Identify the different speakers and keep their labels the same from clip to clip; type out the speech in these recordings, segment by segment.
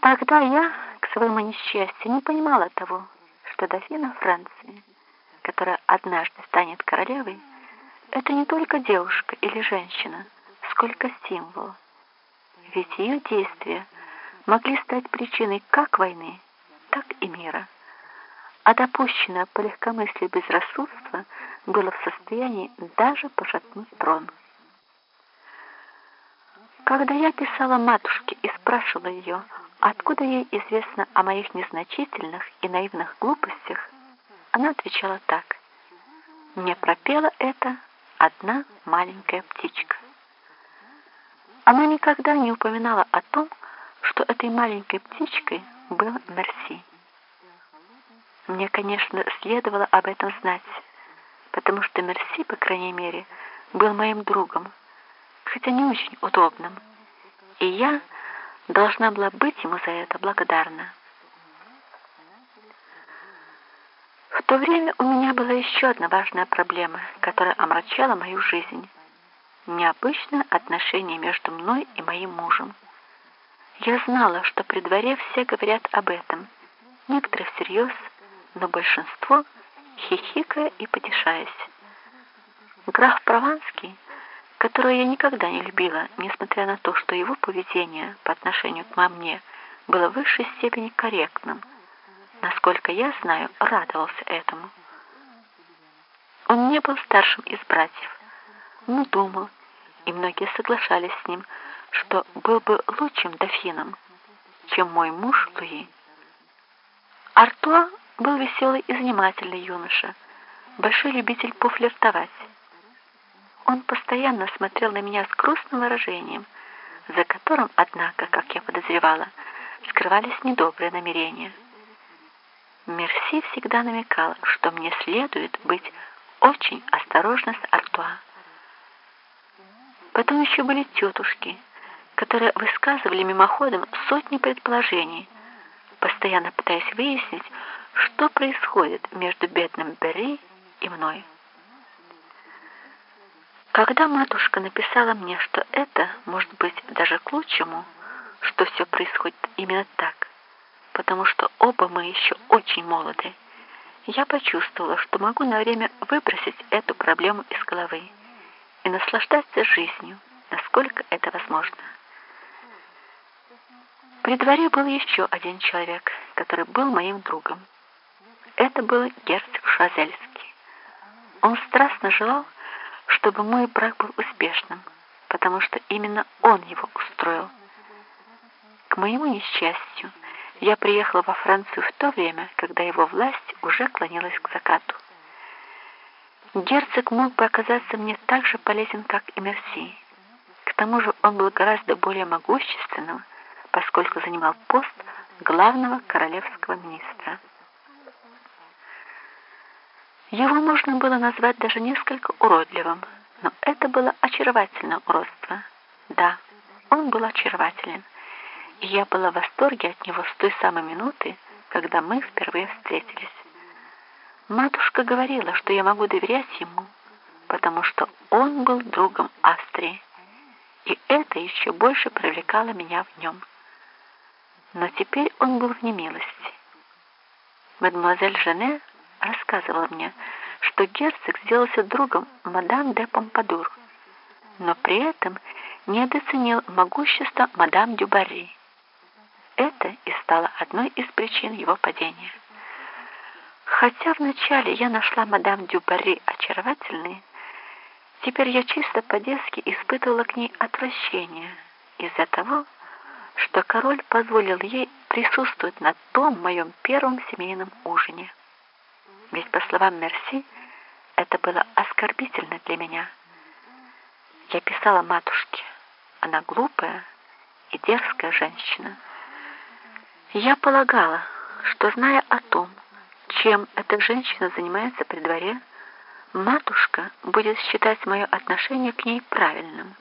Speaker 1: Тогда я, к своему несчастью, не понимала того, что дофина Франции, которая однажды станет королевой, это не только девушка или женщина, сколько символ. Ведь ее действия могли стать причиной как войны, так и мира. А допущенное по легкомыслию безрассудство было в состоянии даже пошатнуть трон. Когда я писала матушке и спрашивала ее, откуда ей известно о моих незначительных и наивных глупостях, она отвечала так. Мне пропела это одна маленькая птичка. Она никогда не упоминала о том, что этой маленькой птичкой был Мерси. Мне, конечно, следовало об этом знать, потому что Мерси, по крайней мере, был моим другом, хотя не очень удобным, и я должна была быть ему за это благодарна. В то время у меня была еще одна важная проблема, которая омрачала мою жизнь. Необычное отношение между мной и моим мужем. Я знала, что при дворе все говорят об этом, некоторые всерьез, но большинство хихикая и потешаясь. Граф Прованский, которого я никогда не любила, несмотря на то, что его поведение по отношению к мне было в высшей степени корректным, насколько я знаю, радовался этому. Он не был старшим из братьев, но думал, и многие соглашались с ним, что был бы лучшим дофином, чем мой муж Луи. Артуа был веселый и занимательный юноша, большой любитель пофлиртовать. Он постоянно смотрел на меня с грустным выражением, за которым, однако, как я подозревала, скрывались недобрые намерения. Мерси всегда намекал, что мне следует быть очень осторожна с Артуа. Потом еще были тетушки, которые высказывали мимоходом сотни предположений, постоянно пытаясь выяснить, что происходит между бедным Берри и мной. Когда матушка написала мне, что это, может быть, даже к лучшему, что все происходит именно так, потому что оба мы еще очень молоды, я почувствовала, что могу на время выбросить эту проблему из головы и наслаждаться жизнью, насколько это возможно. При дворе был еще один человек, который был моим другом. Это был герцог Шазельский. Он страстно желал, чтобы мой брак был успешным, потому что именно он его устроил. К моему несчастью, я приехала во Францию в то время, когда его власть уже клонилась к закату. Герцог мог бы оказаться мне так же полезен, как и Мерси. К тому же он был гораздо более могущественным, поскольку занимал пост главного королевского министра. Его можно было назвать даже несколько уродливым, но это было очаровательное уродство. Да, он был очарователен, и я была в восторге от него с той самой минуты, когда мы впервые встретились. Матушка говорила, что я могу доверять ему, потому что он был другом Австрии, и это еще больше привлекало меня в нем. Но теперь он был в немилости. Мадемуазель Жене рассказывала мне, что герцог сделался другом мадам де Помпадур, но при этом недооценил могущество мадам Дюбари. Это и стало одной из причин его падения. Хотя вначале я нашла мадам Дюбари очаровательной, теперь я чисто по-детски испытывала к ней отвращение из-за того, что король позволил ей присутствовать на том моем первом семейном ужине. Ведь, по словам Мерси, это было оскорбительно для меня. Я писала матушке, она глупая и дерзкая женщина. Я полагала, что, зная о том, чем эта женщина занимается при дворе, матушка будет считать мое отношение к ней правильным.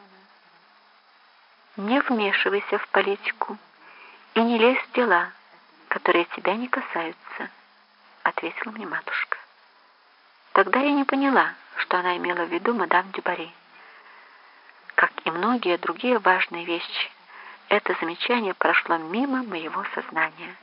Speaker 1: Не вмешивайся в политику и не лезь в дела, которые тебя не касаются, ответила мне матушка. Тогда я не поняла, что она имела в виду мадам Дюбари. Как и многие другие важные вещи, это замечание прошло мимо моего сознания.